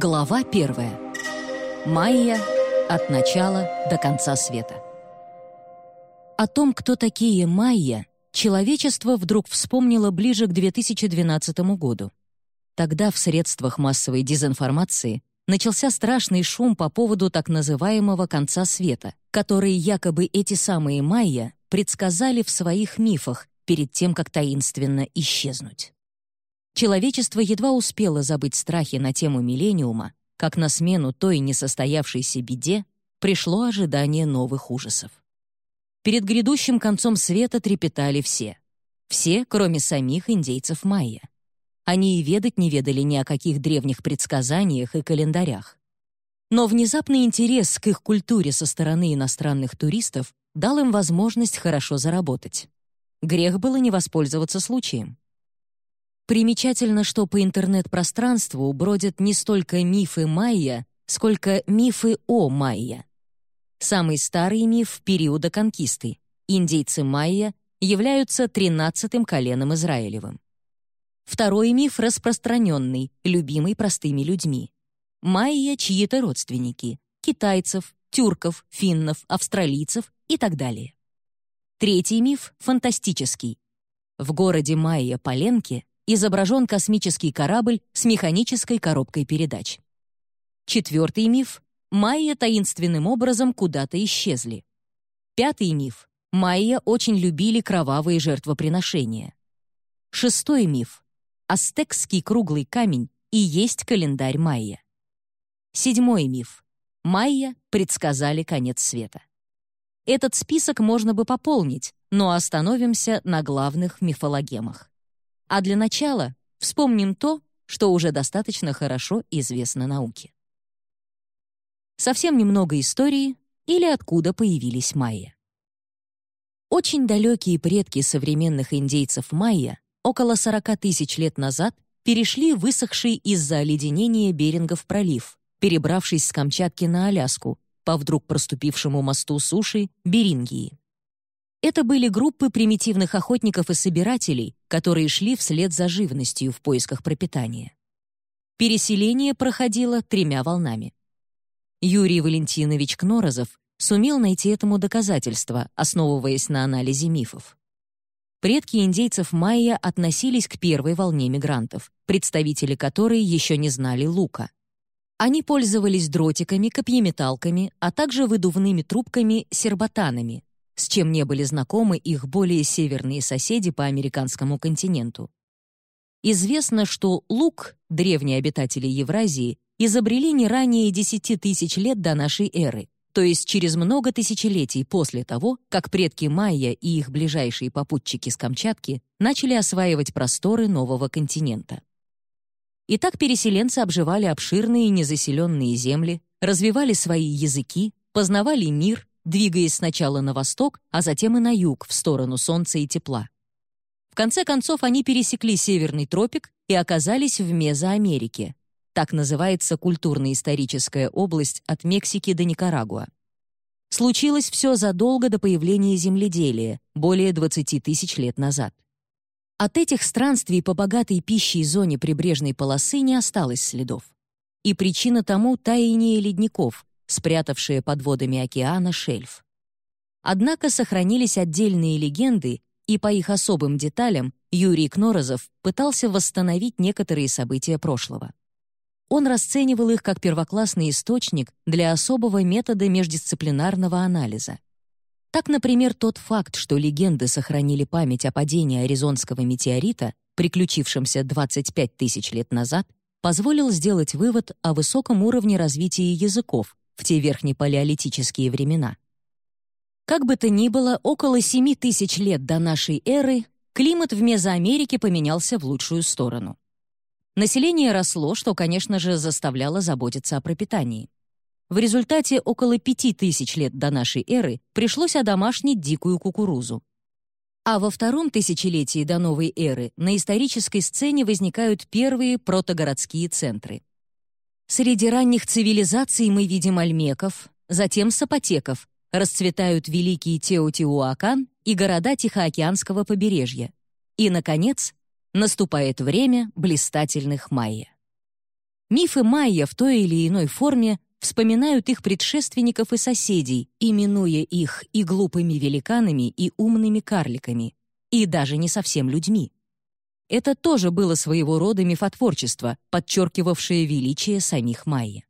Глава первая. Майя от начала до конца света. О том, кто такие майя, человечество вдруг вспомнило ближе к 2012 году. Тогда в средствах массовой дезинформации начался страшный шум по поводу так называемого «конца света», который якобы эти самые майя предсказали в своих мифах перед тем, как таинственно исчезнуть. Человечество едва успело забыть страхи на тему миллениума, как на смену той несостоявшейся беде пришло ожидание новых ужасов. Перед грядущим концом света трепетали все. Все, кроме самих индейцев майя. Они и ведать не ведали ни о каких древних предсказаниях и календарях. Но внезапный интерес к их культуре со стороны иностранных туристов дал им возможность хорошо заработать. Грех было не воспользоваться случаем. Примечательно, что по интернет-пространству бродят не столько мифы майя, сколько мифы о майя. Самый старый миф периода конкисты. Индейцы майя являются тринадцатым коленом Израилевым. Второй миф распространенный, любимый простыми людьми. Майя — чьи-то родственники — китайцев, тюрков, финнов, австралийцев и так далее. Третий миф — фантастический. В городе Майя Поленке изображен космический корабль с механической коробкой передач. Четвертый миф — майя таинственным образом куда-то исчезли. Пятый миф — майя очень любили кровавые жертвоприношения. Шестой миф — астекский круглый камень и есть календарь майя. Седьмой миф — майя предсказали конец света. Этот список можно бы пополнить, но остановимся на главных мифологемах. А для начала вспомним то, что уже достаточно хорошо известно науке. Совсем немного истории или откуда появились майя. Очень далекие предки современных индейцев майя около 40 тысяч лет назад перешли высохший из-за оледенения Берингов пролив, перебравшись с Камчатки на Аляску по вдруг проступившему мосту суши Берингии. Это были группы примитивных охотников и собирателей, которые шли вслед за живностью в поисках пропитания. Переселение проходило тремя волнами. Юрий Валентинович Кнорозов сумел найти этому доказательства, основываясь на анализе мифов. Предки индейцев майя относились к первой волне мигрантов, представители которой еще не знали лука. Они пользовались дротиками, копьеметалками, а также выдувными трубками-серботанами, с чем не были знакомы их более северные соседи по американскому континенту. Известно, что лук древние обитатели Евразии изобрели не ранее 10 тысяч лет до нашей эры, то есть через много тысячелетий после того, как предки майя и их ближайшие попутчики с Камчатки начали осваивать просторы нового континента. Итак, переселенцы обживали обширные незаселенные земли, развивали свои языки, познавали мир, двигаясь сначала на восток, а затем и на юг, в сторону солнца и тепла. В конце концов, они пересекли Северный тропик и оказались в Мезоамерике. Так называется культурно-историческая область от Мексики до Никарагуа. Случилось все задолго до появления земледелия, более 20 тысяч лет назад. От этих странствий по богатой пищей зоне прибрежной полосы не осталось следов. И причина тому — таяние ледников, спрятавшие под водами океана шельф. Однако сохранились отдельные легенды, и по их особым деталям Юрий Кнорозов пытался восстановить некоторые события прошлого. Он расценивал их как первоклассный источник для особого метода междисциплинарного анализа. Так, например, тот факт, что легенды сохранили память о падении аризонского метеорита, приключившемся 25 тысяч лет назад, позволил сделать вывод о высоком уровне развития языков, в те верхнепалеолитические времена. Как бы то ни было, около 7 тысяч лет до нашей эры климат в Мезоамерике поменялся в лучшую сторону. Население росло, что, конечно же, заставляло заботиться о пропитании. В результате около 5 тысяч лет до нашей эры пришлось одомашнить дикую кукурузу. А во втором тысячелетии до новой эры на исторической сцене возникают первые протогородские центры. Среди ранних цивилизаций мы видим альмеков, затем сапотеков, расцветают великие Теотиуакан и города Тихоокеанского побережья. И, наконец, наступает время блистательных майя. Мифы майя в той или иной форме вспоминают их предшественников и соседей, именуя их и глупыми великанами, и умными карликами, и даже не совсем людьми. Это тоже было своего рода мифотворчество, подчеркивавшее величие самих майя.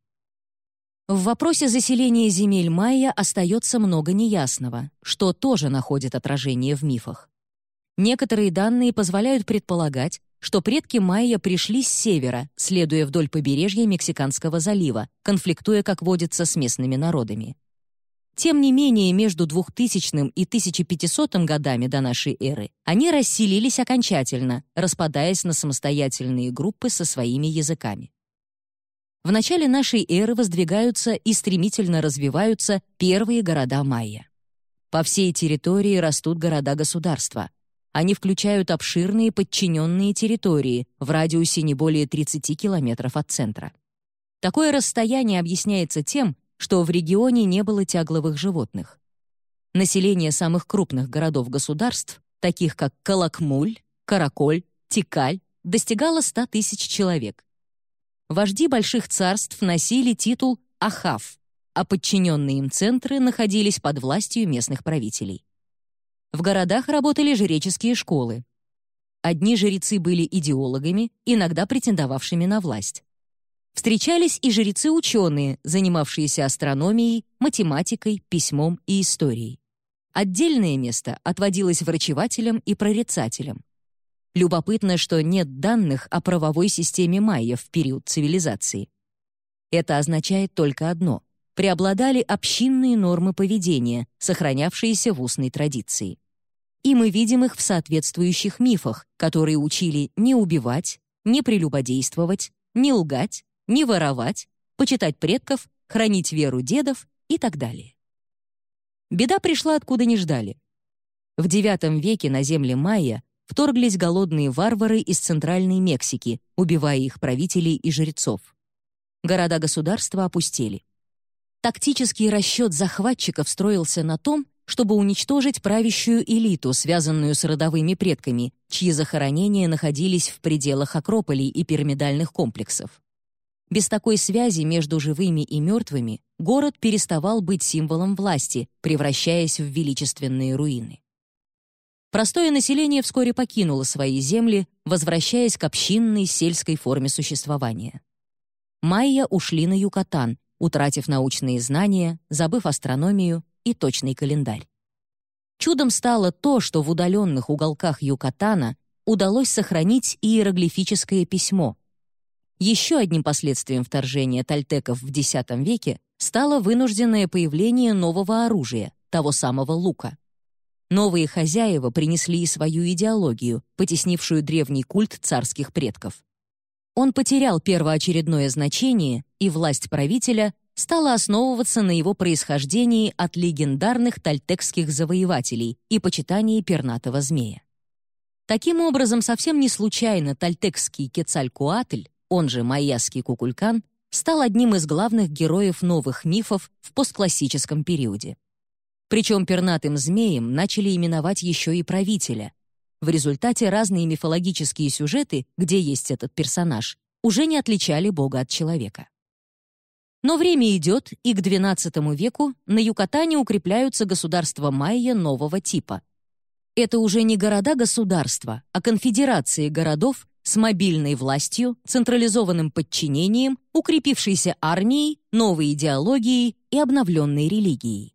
В вопросе заселения земель майя остается много неясного, что тоже находит отражение в мифах. Некоторые данные позволяют предполагать, что предки майя пришли с севера, следуя вдоль побережья Мексиканского залива, конфликтуя, как водится, с местными народами. Тем не менее, между 2000 и 1500 годами до нашей эры они расселились окончательно, распадаясь на самостоятельные группы со своими языками. В начале нашей эры воздвигаются и стремительно развиваются первые города майя. По всей территории растут города-государства. Они включают обширные подчиненные территории в радиусе не более 30 километров от центра. Такое расстояние объясняется тем, что в регионе не было тягловых животных. Население самых крупных городов-государств, таких как Калакмуль, Караколь, Тикаль, достигало 100 тысяч человек. Вожди больших царств носили титул Ахав, а подчиненные им центры находились под властью местных правителей. В городах работали жреческие школы. Одни жрецы были идеологами, иногда претендовавшими на власть. Встречались и жрецы-ученые, занимавшиеся астрономией, математикой, письмом и историей. Отдельное место отводилось врачевателям и прорицателям. Любопытно, что нет данных о правовой системе майя в период цивилизации. Это означает только одно — преобладали общинные нормы поведения, сохранявшиеся в устной традиции. И мы видим их в соответствующих мифах, которые учили не убивать, не прелюбодействовать, не лгать, не воровать, почитать предков, хранить веру дедов и так далее. Беда пришла откуда не ждали. В IX веке на земле майя вторглись голодные варвары из Центральной Мексики, убивая их правителей и жрецов. Города-государства опустели. Тактический расчет захватчиков строился на том, чтобы уничтожить правящую элиту, связанную с родовыми предками, чьи захоронения находились в пределах акрополей и пирамидальных комплексов. Без такой связи между живыми и мертвыми город переставал быть символом власти, превращаясь в величественные руины. Простое население вскоре покинуло свои земли, возвращаясь к общинной сельской форме существования. Майя ушли на Юкатан, утратив научные знания, забыв астрономию и точный календарь. Чудом стало то, что в удаленных уголках Юкатана удалось сохранить иероглифическое письмо — еще одним последствием вторжения тальтеков в X веке стало вынужденное появление нового оружия, того самого лука. Новые хозяева принесли и свою идеологию, потеснившую древний культ царских предков. Он потерял первоочередное значение, и власть правителя стала основываться на его происхождении от легендарных тальтекских завоевателей и почитании пернатого змея. Таким образом, совсем не случайно тальтекский Кецалькуатль он же майяский кукулькан, стал одним из главных героев новых мифов в постклассическом периоде. Причем пернатым змеем начали именовать еще и правителя. В результате разные мифологические сюжеты, где есть этот персонаж, уже не отличали бога от человека. Но время идет, и к XII веку на Юкатане укрепляются государства майя нового типа. Это уже не города-государства, а конфедерации городов, с мобильной властью, централизованным подчинением, укрепившейся армией, новой идеологией и обновленной религией.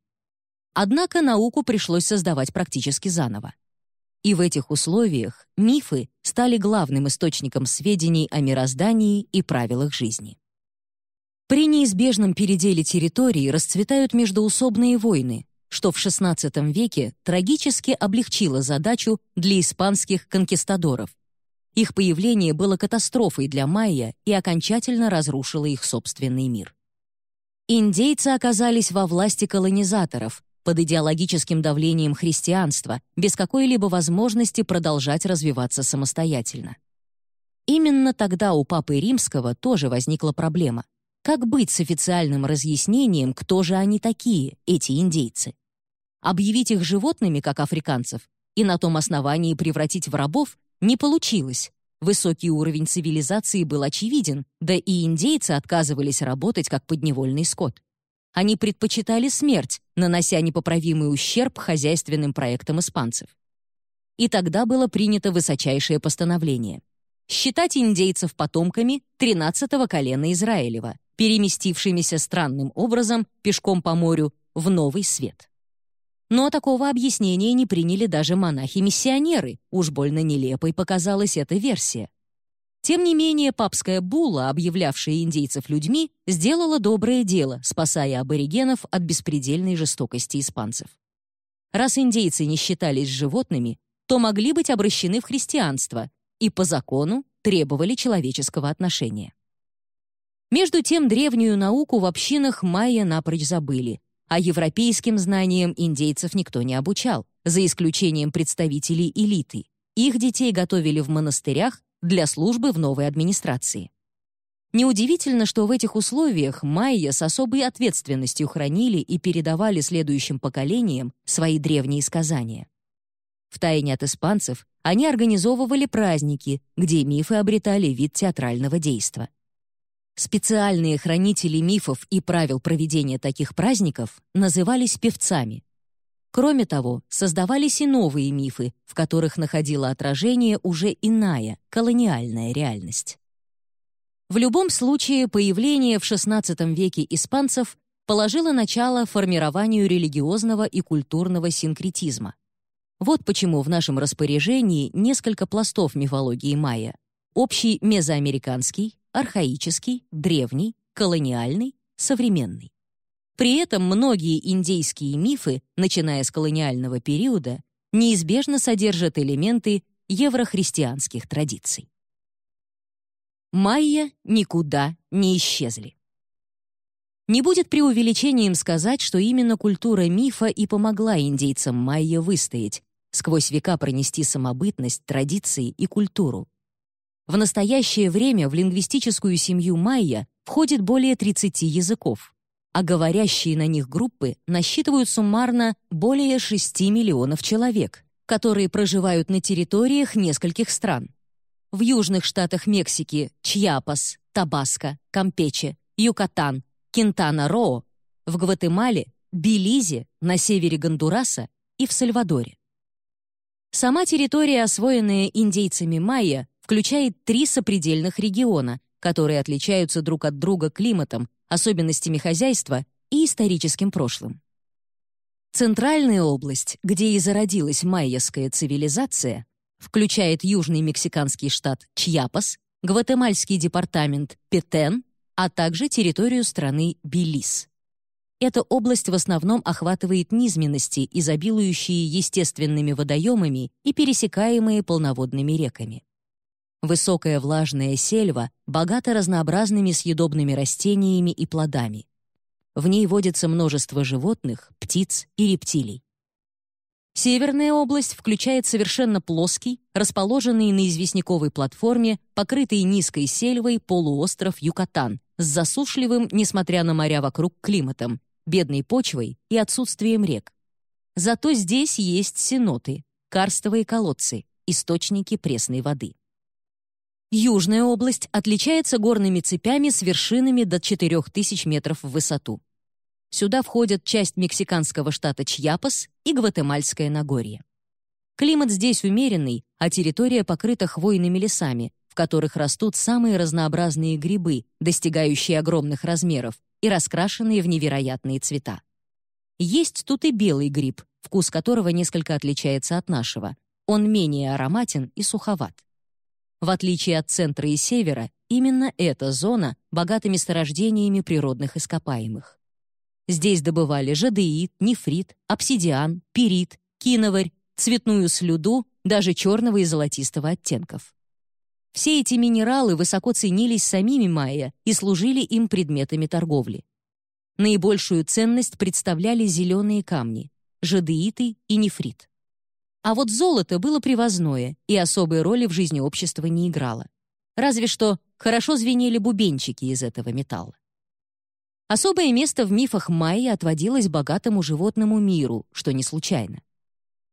Однако науку пришлось создавать практически заново. И в этих условиях мифы стали главным источником сведений о мироздании и правилах жизни. При неизбежном переделе территории расцветают междоусобные войны, что в XVI веке трагически облегчило задачу для испанских конкистадоров, их появление было катастрофой для майя и окончательно разрушило их собственный мир. Индейцы оказались во власти колонизаторов, под идеологическим давлением христианства, без какой-либо возможности продолжать развиваться самостоятельно. Именно тогда у Папы Римского тоже возникла проблема. Как быть с официальным разъяснением, кто же они такие, эти индейцы? Объявить их животными, как африканцев, и на том основании превратить в рабов не получилось. высокий уровень цивилизации был очевиден, да и индейцы отказывались работать как подневольный скот. Они предпочитали смерть, нанося непоправимый ущерб хозяйственным проектам испанцев. И тогда было принято высочайшее постановление — считать индейцев потомками 13-го колена Израилева, переместившимися странным образом пешком по морю в Новый Свет. Но такого объяснения не приняли даже монахи-миссионеры, уж больно нелепой показалась эта версия. Тем не менее, папская була, объявлявшая индейцев людьми, сделала доброе дело, спасая аборигенов от беспредельной жестокости испанцев. Раз индейцы не считались животными, то могли быть обращены в христианство и по закону требовали человеческого отношения. Между тем древнюю науку в общинах майя напрочь забыли, а европейским знаниям индейцев никто не обучал, за исключением представителей элиты. Их детей готовили в монастырях для службы в новой администрации. Неудивительно, что в этих условиях майя с особой ответственностью хранили и передавали следующим поколениям свои древние сказания. Втайне от испанцев они организовывали праздники, где мифы обретали вид театрального действа. Специальные хранители мифов и правил проведения таких праздников назывались певцами. Кроме того, создавались и новые мифы, в которых находила отражение уже иная, колониальная реальность. В любом случае, появление в XVI веке испанцев положило начало формированию религиозного и культурного синкретизма. Вот почему в нашем распоряжении несколько пластов мифологии майя. Общий мезоамериканский, архаический, древний, колониальный, современный. При этом многие индейские мифы, начиная с колониального периода, неизбежно содержат элементы еврохристианских традиций. Майя никуда не исчезли. Не будет преувеличением сказать, что именно культура мифа и помогла индейцам майя выстоять, сквозь века пронести самобытность, традиции и культуру. В настоящее время в лингвистическую семью майя входит более 30 языков, а говорящие на них группы насчитывают суммарно более 6 миллионов человек, которые проживают на территориях нескольких стран. В южных штатах Мексики — Чьяпас, Табаско, Кампече, Юкатан, Кентана-Роо, в Гватемале, Белизе, на севере Гондураса и в Сальвадоре. Сама территория, освоенная индейцами майя, включает три сопредельных региона, которые отличаются друг от друга климатом, особенностями хозяйства и историческим прошлым. Центральная область, где и зародилась майяская цивилизация, включает южный мексиканский штат Чьяпас, гватемальский департамент Петен, а также территорию страны Белиз. Эта область в основном охватывает низменности, изобилующие естественными водоемами и пересекаемые полноводными реками. Высокая влажная сельва богата разнообразными съедобными растениями и плодами. В ней водится множество животных, птиц и рептилий. Северная область включает совершенно плоский, расположенный на известняковой платформе, покрытый низкой сельвой полуостров Юкатан с засушливым, несмотря на моря вокруг, климатом, бедной почвой и отсутствием рек. Зато здесь есть сеноты, карстовые колодцы, источники пресной воды. Южная область отличается горными цепями с вершинами до 4000 метров в высоту. Сюда входят часть мексиканского штата Чьяпас и Гватемальское Нагорье. Климат здесь умеренный, а территория покрыта хвойными лесами, в которых растут самые разнообразные грибы, достигающие огромных размеров и раскрашенные в невероятные цвета. Есть тут и белый гриб, вкус которого несколько отличается от нашего. Он менее ароматен и суховат. В отличие от центра и севера, именно эта зона богата месторождениями природных ископаемых. Здесь добывали жадеит, нефрит, обсидиан, пирит, киноварь, цветную слюду, даже черного и золотистого оттенков. Все эти минералы высоко ценились самими майя и служили им предметами торговли. Наибольшую ценность представляли зеленые камни — жадеиты и нефрит. А вот золото было привозное и особой роли в жизни общества не играло. Разве что хорошо звенели бубенчики из этого металла. Особое место в мифах майя отводилось богатому животному миру, что не случайно.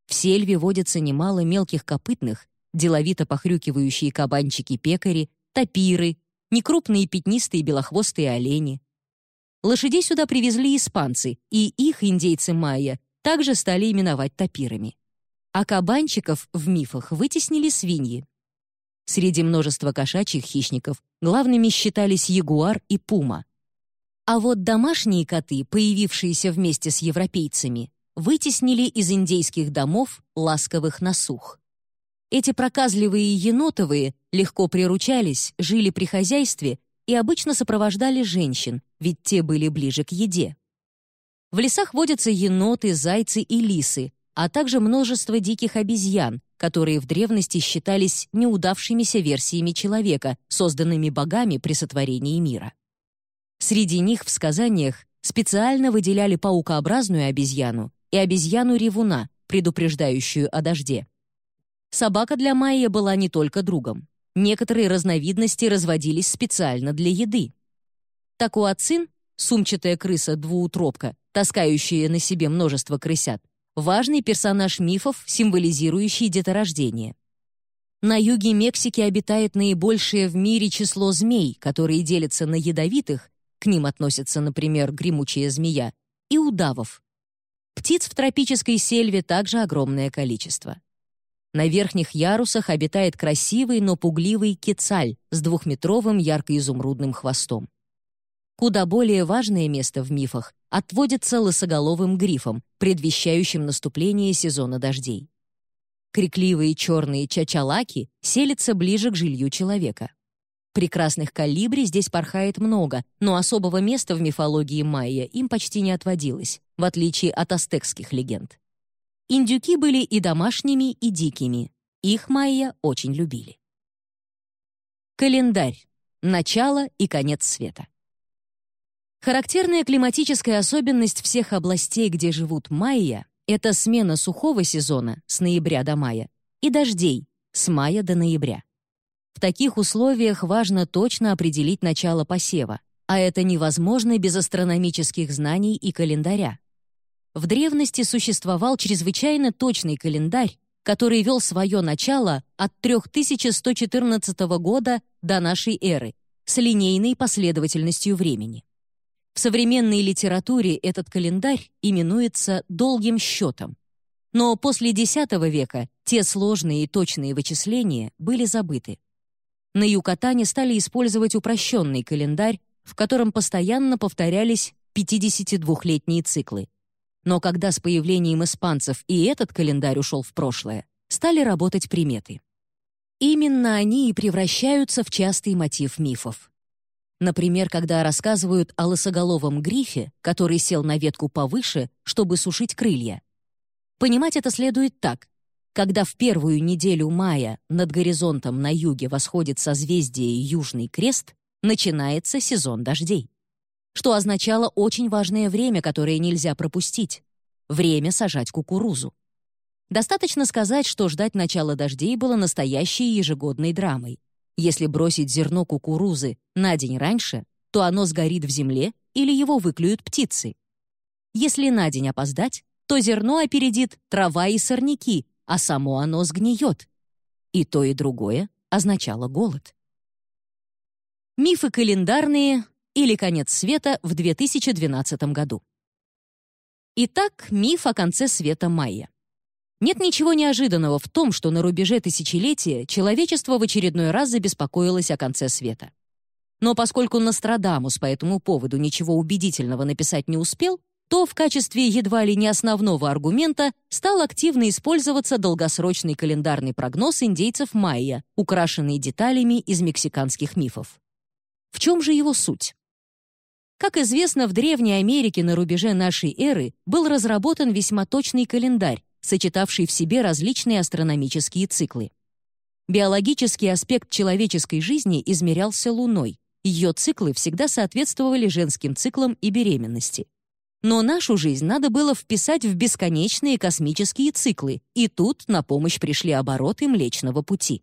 В сельве водится немало мелких копытных деловито похрюкивающие кабанчики-пекари, тапиры, некрупные пятнистые белохвостые олени. Лошадей сюда привезли испанцы, и их индейцы майя также стали именовать тапирами. А кабанчиков в мифах вытеснили свиньи. Среди множества кошачьих хищников главными считались ягуар и пума. А вот домашние коты, появившиеся вместе с европейцами, вытеснили из индейских домов ласковых насух. Эти проказливые енотовые легко приручались, жили при хозяйстве и обычно сопровождали женщин, ведь те были ближе к еде. В лесах водятся еноты, зайцы и лисы, а также множество диких обезьян, которые в древности считались неудавшимися версиями человека, созданными богами при сотворении мира. Среди них в сказаниях специально выделяли паукообразную обезьяну и обезьяну-ревуна, предупреждающую о дожде. Собака для Майя была не только другом. Некоторые разновидности разводились специально для еды. Такуацин, сумчатая крыса-двуутробка, таскающая на себе множество крысят, важный персонаж мифов, символизирующий деторождение. На юге Мексики обитает наибольшее в мире число змей, которые делятся на ядовитых, к ним относятся, например, гремучая змея, и удавов. Птиц в тропической сельве также огромное количество. На верхних ярусах обитает красивый, но пугливый кецаль с двухметровым ярко-изумрудным хвостом. Куда более важное место в мифах отводится лысоголовым грифом, предвещающим наступление сезона дождей. Крикливые черные чачалаки селятся ближе к жилью человека. Прекрасных калибри здесь порхает много, но особого места в мифологии майя им почти не отводилось, в отличие от астекских легенд. Индюки были и домашними, и дикими. Их майя очень любили. Календарь. Начало и конец света. Характерная климатическая особенность всех областей, где живут майя, это смена сухого сезона с ноября до мая и дождей с мая до ноября. В таких условиях важно точно определить начало посева, а это невозможно без астрономических знаний и календаря. В древности существовал чрезвычайно точный календарь, который вел свое начало от 3114 года до нашей эры с линейной последовательностью времени. В современной литературе этот календарь именуется «долгим счетом». Но после X века те сложные и точные вычисления были забыты. На Юкатане стали использовать упрощенный календарь, в котором постоянно повторялись 52-летние циклы. Но когда с появлением испанцев и этот календарь ушел в прошлое, стали работать приметы. Именно они и превращаются в частый мотив мифов. Например, когда рассказывают о лысоголовом грифе, который сел на ветку повыше, чтобы сушить крылья. Понимать это следует так. Когда в первую неделю мая над горизонтом на юге восходит созвездие Южный Крест, начинается сезон дождей. Что означало очень важное время, которое нельзя пропустить. Время сажать кукурузу. Достаточно сказать, что ждать начала дождей было настоящей ежегодной драмой. Если бросить зерно кукурузы на день раньше, то оно сгорит в земле или его выклюют птицы. Если на день опоздать, то зерно опередит трава и сорняки, а само оно сгниет. И то, и другое означало голод. Мифы календарные или конец света в 2012 году. Итак, миф о конце света майя. Нет ничего неожиданного в том, что на рубеже тысячелетия человечество в очередной раз забеспокоилось о конце света. Но поскольку Нострадамус по этому поводу ничего убедительного написать не успел, то в качестве едва ли не основного аргумента стал активно использоваться долгосрочный календарный прогноз индейцев майя, украшенный деталями из мексиканских мифов. В чем же его суть? Как известно, в Древней Америке на рубеже нашей эры был разработан весьма точный календарь, сочетавший в себе различные астрономические циклы. Биологический аспект человеческой жизни измерялся Луной. Ее циклы всегда соответствовали женским циклам и беременности. Но нашу жизнь надо было вписать в бесконечные космические циклы, и тут на помощь пришли обороты Млечного Пути.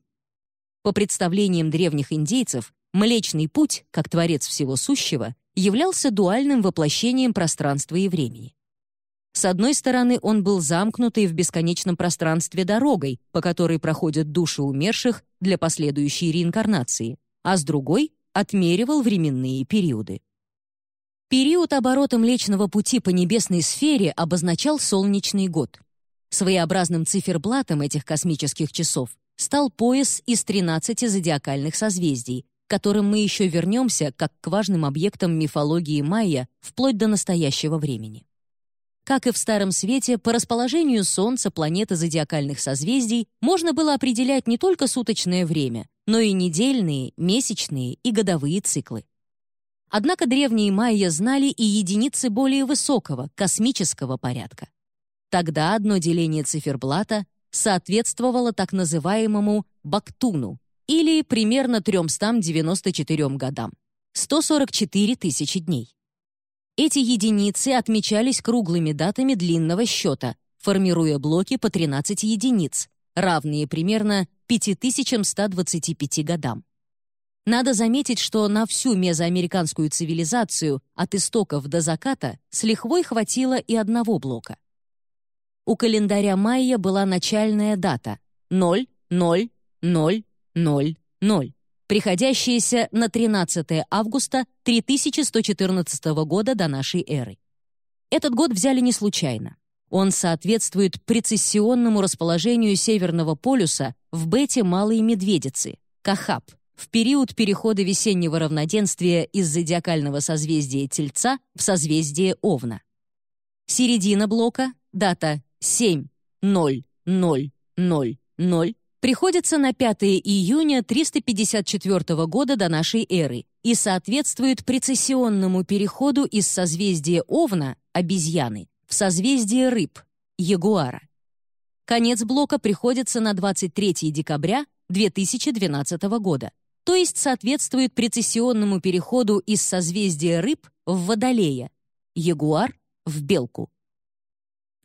По представлениям древних индейцев, Млечный Путь, как творец всего сущего, являлся дуальным воплощением пространства и времени. С одной стороны, он был замкнутый в бесконечном пространстве дорогой, по которой проходят души умерших для последующей реинкарнации, а с другой — отмеривал временные периоды. Период оборота Млечного Пути по небесной сфере обозначал солнечный год. Своеобразным циферблатом этих космических часов стал пояс из 13 зодиакальных созвездий, к которым мы еще вернемся как к важным объектам мифологии майя вплоть до настоящего времени. Как и в Старом Свете, по расположению Солнца планеты зодиакальных созвездий можно было определять не только суточное время, но и недельные, месячные и годовые циклы. Однако древние майя знали и единицы более высокого, космического порядка. Тогда одно деление циферблата соответствовало так называемому «бактуну» или примерно 394 годам, 144 тысячи дней. Эти единицы отмечались круглыми датами длинного счета, формируя блоки по 13 единиц, равные примерно 5125 годам. Надо заметить, что на всю мезоамериканскую цивилизацию от истоков до заката с лихвой хватило и одного блока. У календаря майя была начальная дата — 0, 0, 0, 0, 0, приходящаяся на 13 августа 3114 года до нашей эры. Этот год взяли не случайно. Он соответствует прецессионному расположению Северного полюса в бете Малой Медведицы, Кахаб, в период перехода весеннего равноденствия из зодиакального созвездия Тельца в созвездие Овна. Середина блока, дата 7.00.00, приходится на 5 июня 354 года до нашей эры и соответствует прецессионному переходу из созвездия Овна, обезьяны, в созвездие Рыб, ягуара. Конец блока приходится на 23 декабря 2012 года, то есть соответствует прецессионному переходу из созвездия рыб в водолея, ягуар в белку.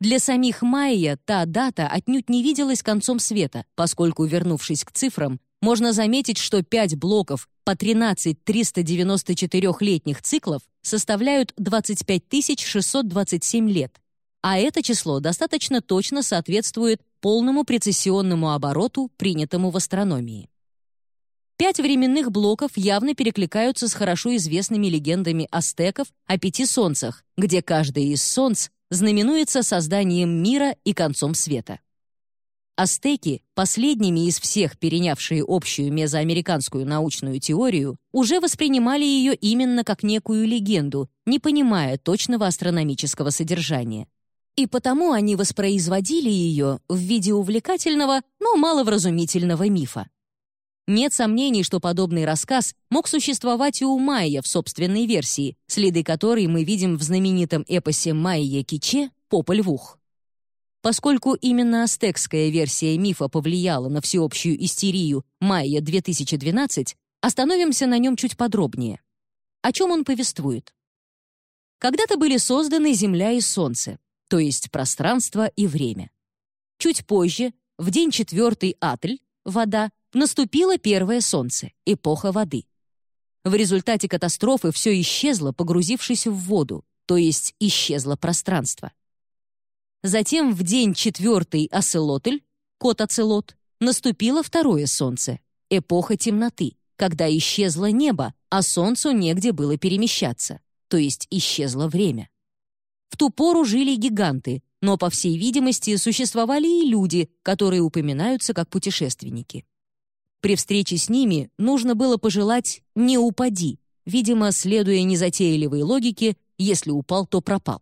Для самих майя та дата отнюдь не виделась концом света, поскольку, вернувшись к цифрам, можно заметить, что 5 блоков по 13 394-летних циклов составляют 25 627 лет, а это число достаточно точно соответствует полному прецессионному обороту, принятому в астрономии. Пять временных блоков явно перекликаются с хорошо известными легендами астеков о пяти солнцах, где каждое из солнц знаменуется созданием мира и концом света. Астеки, последними из всех перенявшие общую мезоамериканскую научную теорию, уже воспринимали ее именно как некую легенду, не понимая точного астрономического содержания. И потому они воспроизводили ее в виде увлекательного, но маловразумительного мифа. Нет сомнений, что подобный рассказ мог существовать и у Майя в собственной версии, следы которой мы видим в знаменитом эпосе Майя Киче «Попа львух». Поскольку именно астекская версия мифа повлияла на всеобщую истерию Майя 2012, остановимся на нем чуть подробнее. О чем он повествует? Когда-то были созданы Земля и Солнце, то есть пространство и время. Чуть позже, в день четвертый Атль, вода, Наступило первое солнце, эпоха воды. В результате катастрофы все исчезло, погрузившись в воду, то есть исчезло пространство. Затем в день четвертый Оцелотль, кот Оцелот, наступило второе солнце, эпоха темноты, когда исчезло небо, а солнцу негде было перемещаться, то есть исчезло время. В ту пору жили гиганты, но, по всей видимости, существовали и люди, которые упоминаются как путешественники. При встрече с ними нужно было пожелать «не упади», видимо, следуя незатейливой логике «если упал, то пропал».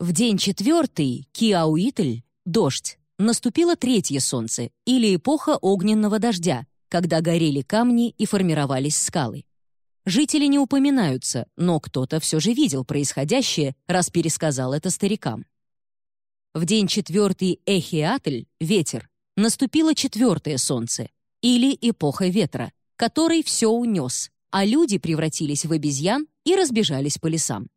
В день четвертый, Киауитль, дождь, наступило третье солнце или эпоха огненного дождя, когда горели камни и формировались скалы. Жители не упоминаются, но кто-то все же видел происходящее, раз пересказал это старикам. В день четвертый Эхиатль, ветер, наступило четвертое солнце, или эпоха ветра, который все унес, а люди превратились в обезьян и разбежались по лесам.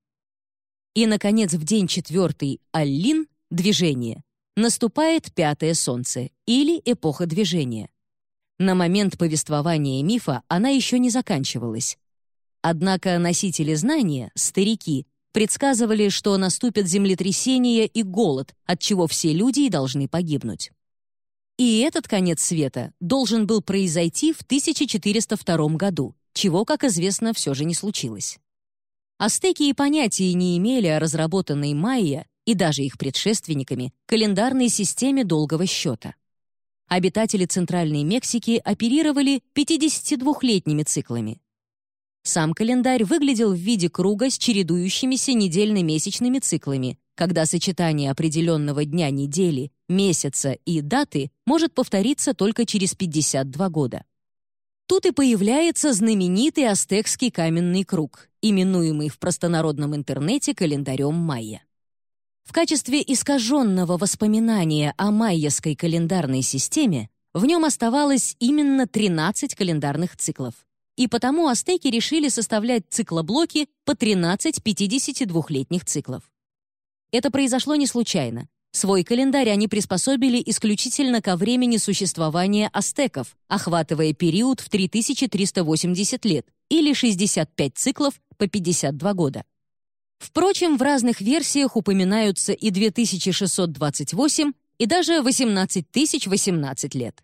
И, наконец, в день четвертый Аллин — движение — наступает пятое солнце или эпоха движения. На момент повествования мифа она еще не заканчивалась. Однако носители знания, старики, предсказывали, что наступят землетрясение и голод, от чего все люди и должны погибнуть. И этот конец света должен был произойти в 1402 году, чего, как известно, все же не случилось. Астеки и понятия не имели о разработанной майя и даже их предшественниками календарной системе долгого счета. Обитатели Центральной Мексики оперировали 52-летними циклами, сам календарь выглядел в виде круга с чередующимися недельно-месячными циклами, когда сочетание определенного дня недели, месяца и даты может повториться только через 52 года. Тут и появляется знаменитый астекский каменный круг, именуемый в простонародном интернете календарем майя. В качестве искаженного воспоминания о майяской календарной системе в нем оставалось именно 13 календарных циклов и потому астеки решили составлять циклоблоки по 13 52-летних циклов. Это произошло не случайно. Свой календарь они приспособили исключительно ко времени существования астеков, охватывая период в 3380 лет или 65 циклов по 52 года. Впрочем, в разных версиях упоминаются и 2628, и даже 18018 лет.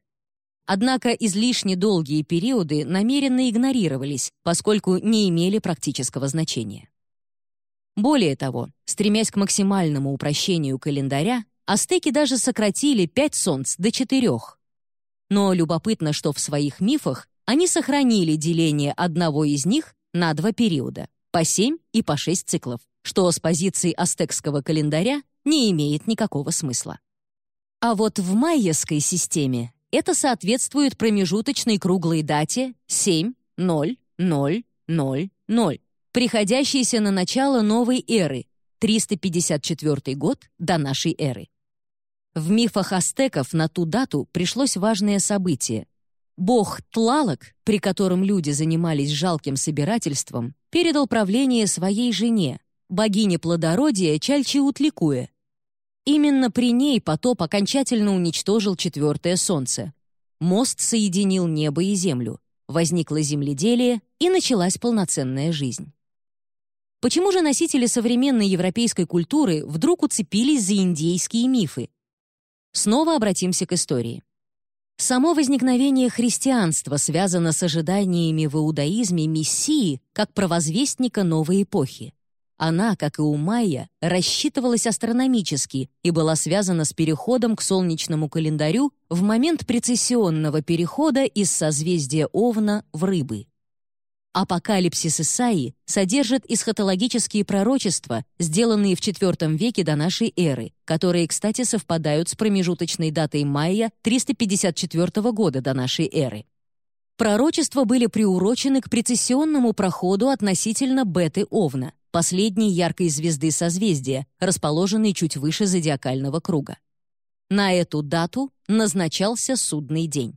Однако излишне долгие периоды намеренно игнорировались, поскольку не имели практического значения. Более того, стремясь к максимальному упрощению календаря, астеки даже сократили пять солнц до четырех. Но любопытно, что в своих мифах они сохранили деление одного из них на два периода, по семь и по шесть циклов, что с позиции астекского календаря не имеет никакого смысла. А вот в майяской системе это соответствует промежуточной круглой дате 7, 0, 0, 0, 0, приходящейся на начало новой эры, 354 год до нашей эры. В мифах астеков на ту дату пришлось важное событие. Бог Тлалок, при котором люди занимались жалким собирательством, передал правление своей жене, богине плодородия Чальчиутликуе, Именно при ней потоп окончательно уничтожил четвертое солнце. Мост соединил небо и землю, возникло земледелие и началась полноценная жизнь. Почему же носители современной европейской культуры вдруг уцепились за индейские мифы? Снова обратимся к истории. Само возникновение христианства связано с ожиданиями в иудаизме Мессии как провозвестника новой эпохи. Она, как и у Майя, рассчитывалась астрономически и была связана с переходом к солнечному календарю в момент прецессионного перехода из созвездия Овна в Рыбы. Апокалипсис Исаии содержит эсхатологические пророчества, сделанные в IV веке до нашей эры, которые, кстати, совпадают с промежуточной датой Майя 354 года до нашей эры. Пророчества были приурочены к прецессионному проходу относительно Беты Овна — последней яркой звезды созвездия, расположенной чуть выше зодиакального круга. На эту дату назначался судный день.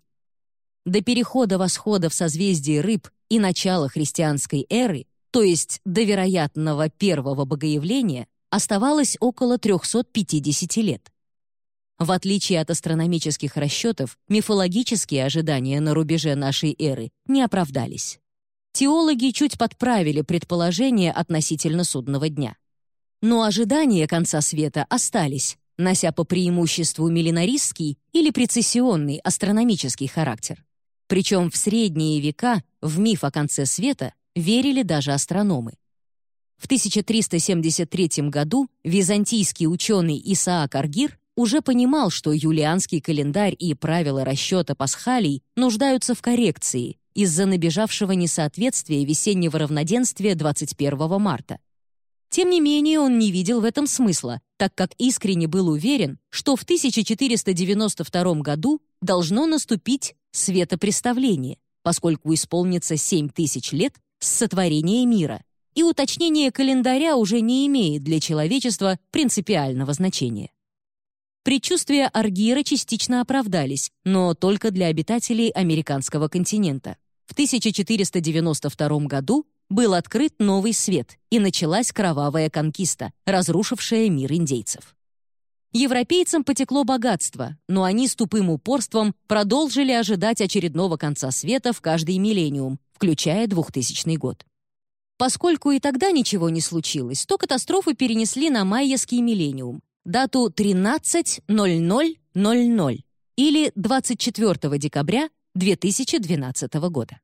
До перехода восхода в созвездие рыб и начала христианской эры, то есть до вероятного первого богоявления, оставалось около 350 лет. В отличие от астрономических расчетов, мифологические ожидания на рубеже нашей эры не оправдались теологи чуть подправили предположение относительно судного дня. Но ожидания конца света остались, нося по преимуществу миллинаристский или прецессионный астрономический характер. Причем в средние века в миф о конце света верили даже астрономы. В 1373 году византийский ученый Исаак Аргир уже понимал, что юлианский календарь и правила расчета пасхалий нуждаются в коррекции, из-за набежавшего несоответствия весеннего равноденствия 21 марта. Тем не менее, он не видел в этом смысла, так как искренне был уверен, что в 1492 году должно наступить светопреставление, поскольку исполнится 7 тысяч лет с сотворения мира, и уточнение календаря уже не имеет для человечества принципиального значения. Предчувствия Аргира частично оправдались, но только для обитателей американского континента. В 1492 году был открыт новый свет, и началась кровавая конкиста, разрушившая мир индейцев. Европейцам потекло богатство, но они с тупым упорством продолжили ожидать очередного конца света в каждый миллениум, включая 2000 год. Поскольку и тогда ничего не случилось, то катастрофу перенесли на майяский миллениум, дату 13.00.00 или 24 декабря 2012 года.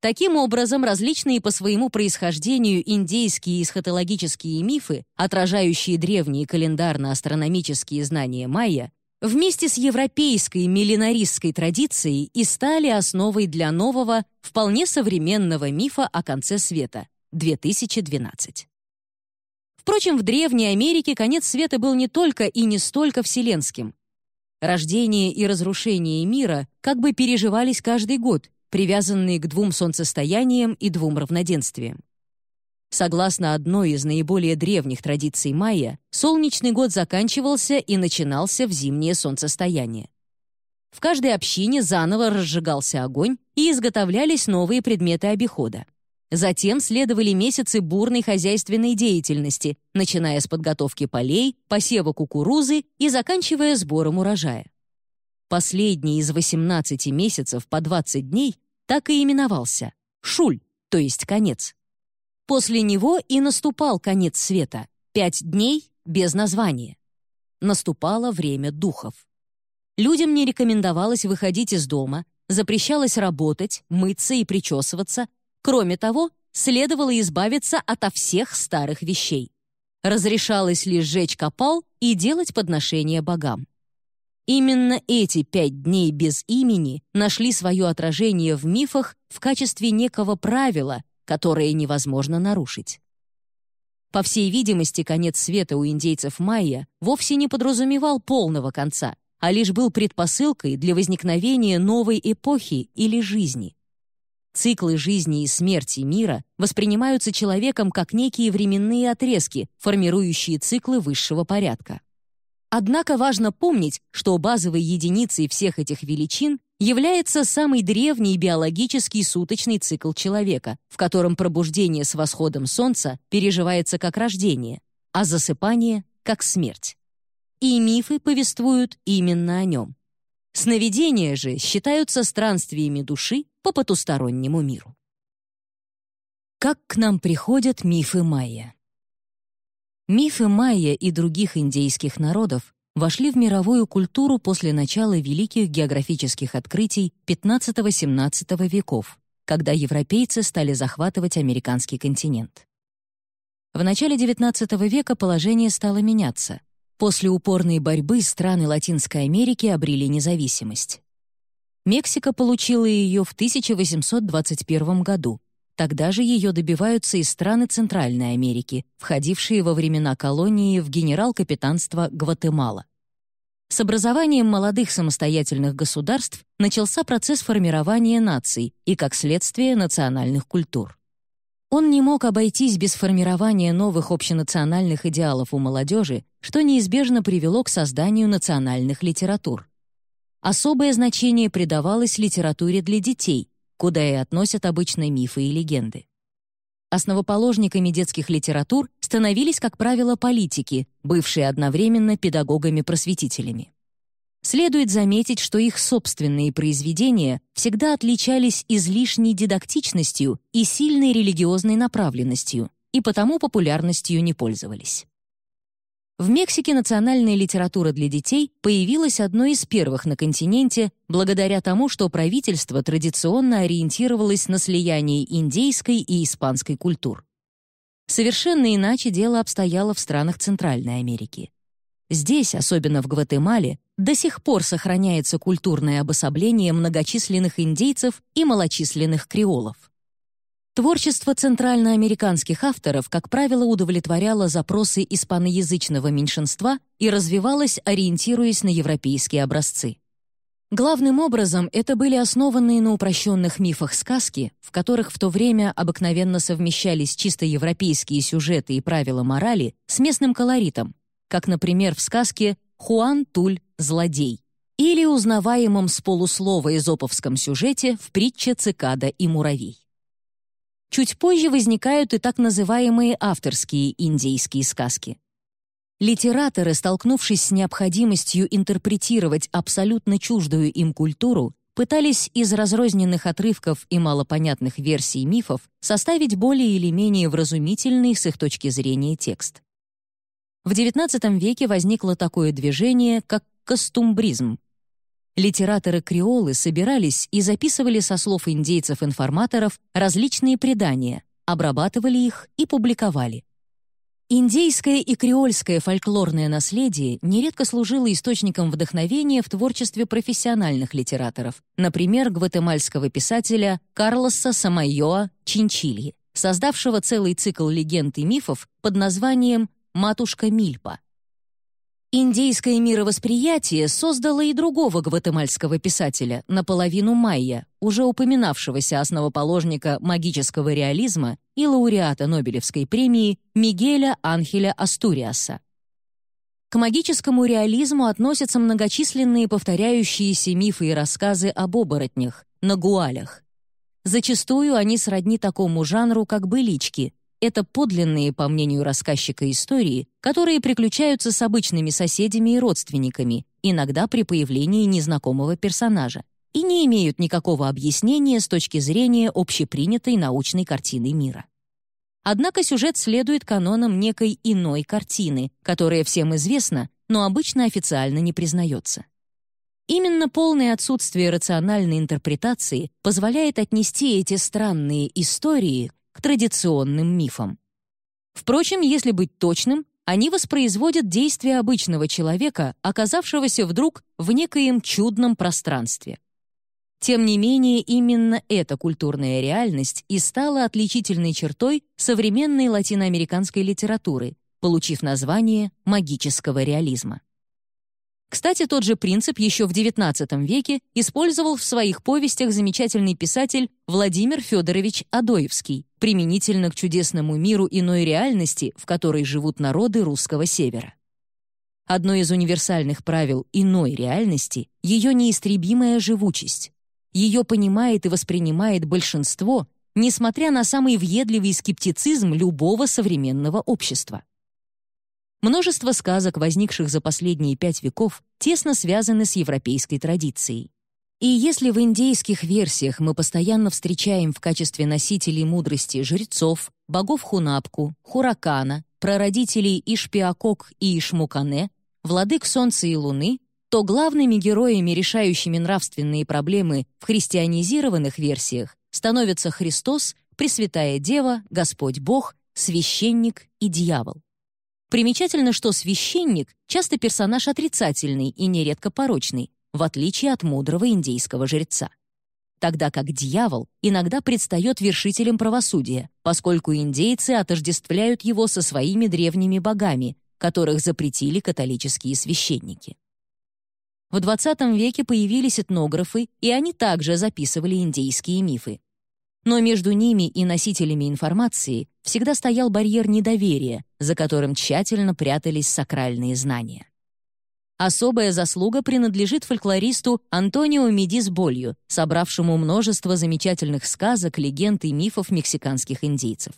Таким образом, различные по своему происхождению индейские эсхатологические мифы, отражающие древние календарно-астрономические знания майя, вместе с европейской миллинаристской традицией и стали основой для нового, вполне современного мифа о конце света — 2012. Впрочем, в Древней Америке конец света был не только и не столько вселенским. Рождение и разрушение мира как бы переживались каждый год, привязанные к двум солнцестояниям и двум равноденствиям. Согласно одной из наиболее древних традиций майя, солнечный год заканчивался и начинался в зимнее солнцестояние. В каждой общине заново разжигался огонь и изготовлялись новые предметы обихода. Затем следовали месяцы бурной хозяйственной деятельности, начиная с подготовки полей, посева кукурузы и заканчивая сбором урожая. Последний из 18 месяцев по 20 дней так и именовался — Шуль, то есть конец. После него и наступал конец света — пять дней без названия. Наступало время духов. Людям не рекомендовалось выходить из дома, запрещалось работать, мыться и причесываться, Кроме того, следовало избавиться ото всех старых вещей. Разрешалось лишь сжечь копал и делать подношения богам. Именно эти пять дней без имени нашли свое отражение в мифах в качестве некого правила, которое невозможно нарушить. По всей видимости, конец света у индейцев майя вовсе не подразумевал полного конца, а лишь был предпосылкой для возникновения новой эпохи или жизни. Циклы жизни и смерти мира воспринимаются человеком как некие временные отрезки, формирующие циклы высшего порядка. Однако важно помнить, что базовой единицей всех этих величин является самый древний биологический суточный цикл человека, в котором пробуждение с восходом солнца переживается как рождение, а засыпание — как смерть. И мифы повествуют именно о нем. Сновидения же считаются странствиями души по потустороннему миру. Как к нам приходят мифы майя? Мифы майя и других индейских народов вошли в мировую культуру после начала великих географических открытий XV-XVII веков, когда европейцы стали захватывать американский континент. В начале XIX века положение стало меняться. После упорной борьбы страны Латинской Америки обрели независимость. Мексика получила ее в 1821 году. Тогда же ее добиваются и страны Центральной Америки, входившие во времена колонии в генерал-капитанство Гватемала. С образованием молодых самостоятельных государств начался процесс формирования наций и, как следствие, национальных культур. Он не мог обойтись без формирования новых общенациональных идеалов у молодежи, что неизбежно привело к созданию национальных литератур. Особое значение придавалось литературе для детей, куда и относят обычно мифы и легенды. Основоположниками детских литератур становились, как правило, политики, бывшие одновременно педагогами-просветителями. Следует заметить, что их собственные произведения всегда отличались излишней дидактичностью и сильной религиозной направленностью, и потому популярностью не пользовались. В Мексике национальная литература для детей появилась одной из первых на континенте благодаря тому, что правительство традиционно ориентировалось на слияние индейской и испанской культур. Совершенно иначе дело обстояло в странах Центральной Америки. Здесь, особенно в Гватемале, до сих пор сохраняется культурное обособление многочисленных индейцев и малочисленных креолов. Творчество центральноамериканских авторов, как правило, удовлетворяло запросы испаноязычного меньшинства и развивалось, ориентируясь на европейские образцы. Главным образом это были основанные на упрощенных мифах сказки, в которых в то время обыкновенно совмещались чисто европейские сюжеты и правила морали с местным колоритом, как, например, в сказке «Хуан Туль – злодей» или узнаваемом с полуслова эзоповском сюжете в притче «Цикада и муравей». Чуть позже возникают и так называемые авторские индейские сказки. Литераторы, столкнувшись с необходимостью интерпретировать абсолютно чуждую им культуру, пытались из разрозненных отрывков и малопонятных версий мифов составить более или менее вразумительный с их точки зрения текст. В XIX веке возникло такое движение, как костумбризм. Литераторы-креолы собирались и записывали со слов индейцев-информаторов различные предания, обрабатывали их и публиковали. Индейское и креольское фольклорное наследие нередко служило источником вдохновения в творчестве профессиональных литераторов, например, гватемальского писателя Карлоса Самайоа Чинчильи, создавшего целый цикл легенд и мифов под названием «Матушка Мильпа». Индейское мировосприятие создало и другого гватемальского писателя, наполовину майя, уже упоминавшегося основоположника магического реализма и лауреата Нобелевской премии Мигеля Анхеля Астуриаса. К магическому реализму относятся многочисленные повторяющиеся мифы и рассказы об оборотнях, нагуалях. Зачастую они сродни такому жанру, как былички, это подлинные, по мнению рассказчика истории, которые приключаются с обычными соседями и родственниками, иногда при появлении незнакомого персонажа, и не имеют никакого объяснения с точки зрения общепринятой научной картины мира. Однако сюжет следует канонам некой иной картины, которая всем известна, но обычно официально не признается. Именно полное отсутствие рациональной интерпретации позволяет отнести эти странные истории традиционным мифам. Впрочем, если быть точным, они воспроизводят действия обычного человека, оказавшегося вдруг в некоем чудном пространстве. Тем не менее, именно эта культурная реальность и стала отличительной чертой современной латиноамериканской литературы, получив название магического реализма. Кстати, тот же принцип еще в XIX веке использовал в своих повестях замечательный писатель Владимир Федорович Адоевский, применительно к чудесному миру иной реальности, в которой живут народы русского севера. Одно из универсальных правил иной реальности — ее неистребимая живучесть. Ее понимает и воспринимает большинство, несмотря на самый въедливый скептицизм любого современного общества. Множество сказок, возникших за последние пять веков, тесно связаны с европейской традицией. И если в индейских версиях мы постоянно встречаем в качестве носителей мудрости жрецов, богов Хунапку, Хуракана, прародителей Ишпиакок и Ишмукане, владык Солнца и Луны, то главными героями, решающими нравственные проблемы в христианизированных версиях, становятся Христос, Пресвятая Дева, Господь Бог, священник и дьявол. Примечательно, что священник часто персонаж отрицательный и нередко порочный, в отличие от мудрого индейского жреца. Тогда как дьявол иногда предстает вершителем правосудия, поскольку индейцы отождествляют его со своими древними богами, которых запретили католические священники. В XX веке появились этнографы, и они также записывали индейские мифы. Но между ними и носителями информации всегда стоял барьер недоверия, за которым тщательно прятались сакральные знания. Особая заслуга принадлежит фольклористу Антонио Медис Болью, собравшему множество замечательных сказок, легенд и мифов мексиканских индейцев.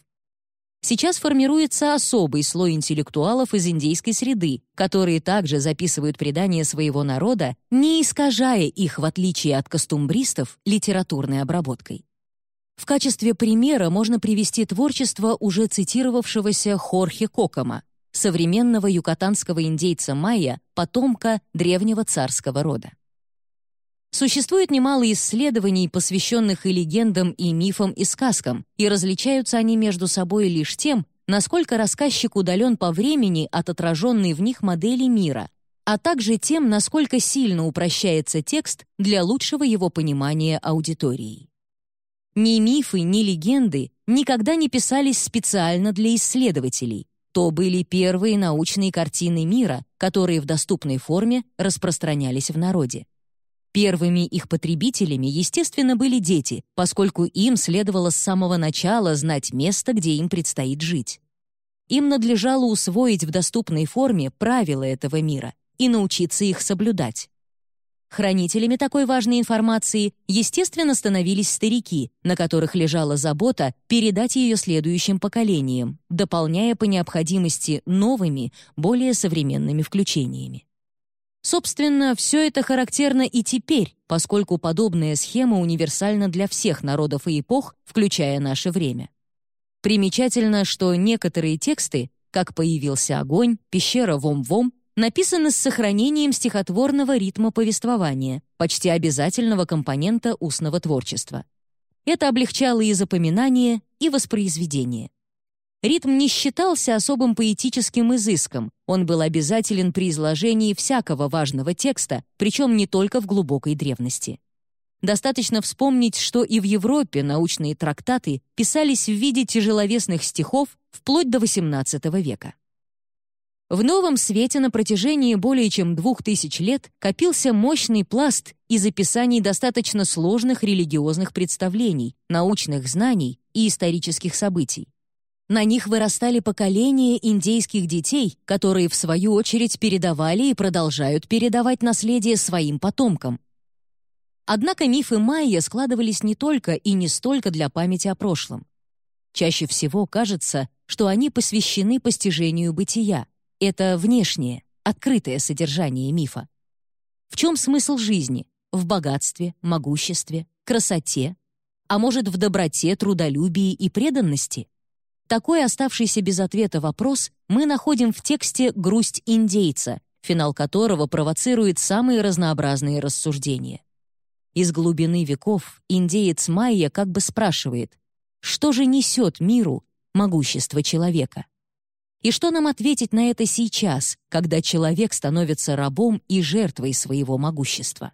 Сейчас формируется особый слой интеллектуалов из индейской среды, которые также записывают предания своего народа, не искажая их, в отличие от костумбристов, литературной обработкой. В качестве примера можно привести творчество уже цитировавшегося Хорхе Кокома, современного юкатанского индейца майя, потомка древнего царского рода. Существует немало исследований, посвященных и легендам, и мифам, и сказкам, и различаются они между собой лишь тем, насколько рассказчик удален по времени от отраженной в них модели мира, а также тем, насколько сильно упрощается текст для лучшего его понимания аудиторией. Ни мифы, ни легенды никогда не писались специально для исследователей. То были первые научные картины мира, которые в доступной форме распространялись в народе. Первыми их потребителями, естественно, были дети, поскольку им следовало с самого начала знать место, где им предстоит жить. Им надлежало усвоить в доступной форме правила этого мира и научиться их соблюдать. Хранителями такой важной информации, естественно, становились старики, на которых лежала забота передать ее следующим поколениям, дополняя по необходимости новыми, более современными включениями. Собственно, все это характерно и теперь, поскольку подобная схема универсальна для всех народов и эпох, включая наше время. Примечательно, что некоторые тексты, как «Появился огонь», «Пещера Вом-Вом», написаны с сохранением стихотворного ритма повествования, почти обязательного компонента устного творчества. Это облегчало и запоминание, и воспроизведение. Ритм не считался особым поэтическим изыском, он был обязателен при изложении всякого важного текста, причем не только в глубокой древности. Достаточно вспомнить, что и в Европе научные трактаты писались в виде тяжеловесных стихов вплоть до XVIII века. В новом свете на протяжении более чем двух тысяч лет копился мощный пласт из описаний достаточно сложных религиозных представлений, научных знаний и исторических событий. На них вырастали поколения индейских детей, которые, в свою очередь, передавали и продолжают передавать наследие своим потомкам. Однако мифы майя складывались не только и не столько для памяти о прошлом. Чаще всего кажется, что они посвящены постижению бытия. Это внешнее, открытое содержание мифа. В чем смысл жизни? В богатстве, могуществе, красоте? А может, в доброте, трудолюбии и преданности? Такой оставшийся без ответа вопрос мы находим в тексте «Грусть индейца», финал которого провоцирует самые разнообразные рассуждения. Из глубины веков индеец Майя как бы спрашивает, что же несет миру могущество человека? И что нам ответить на это сейчас, когда человек становится рабом и жертвой своего могущества?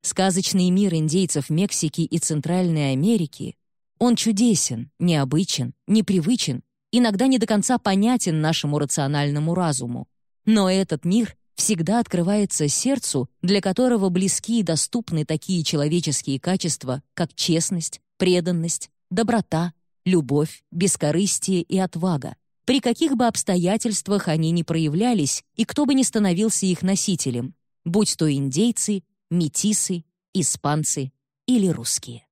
Сказочный мир индейцев Мексики и Центральной Америки он чудесен, необычен, непривычен, иногда не до конца понятен нашему рациональному разуму. Но этот мир всегда открывается сердцу, для которого близки и доступны такие человеческие качества, как честность, преданность, доброта, любовь, бескорыстие и отвага, при каких бы обстоятельствах они ни проявлялись и кто бы ни становился их носителем, будь то индейцы, метисы, испанцы или русские.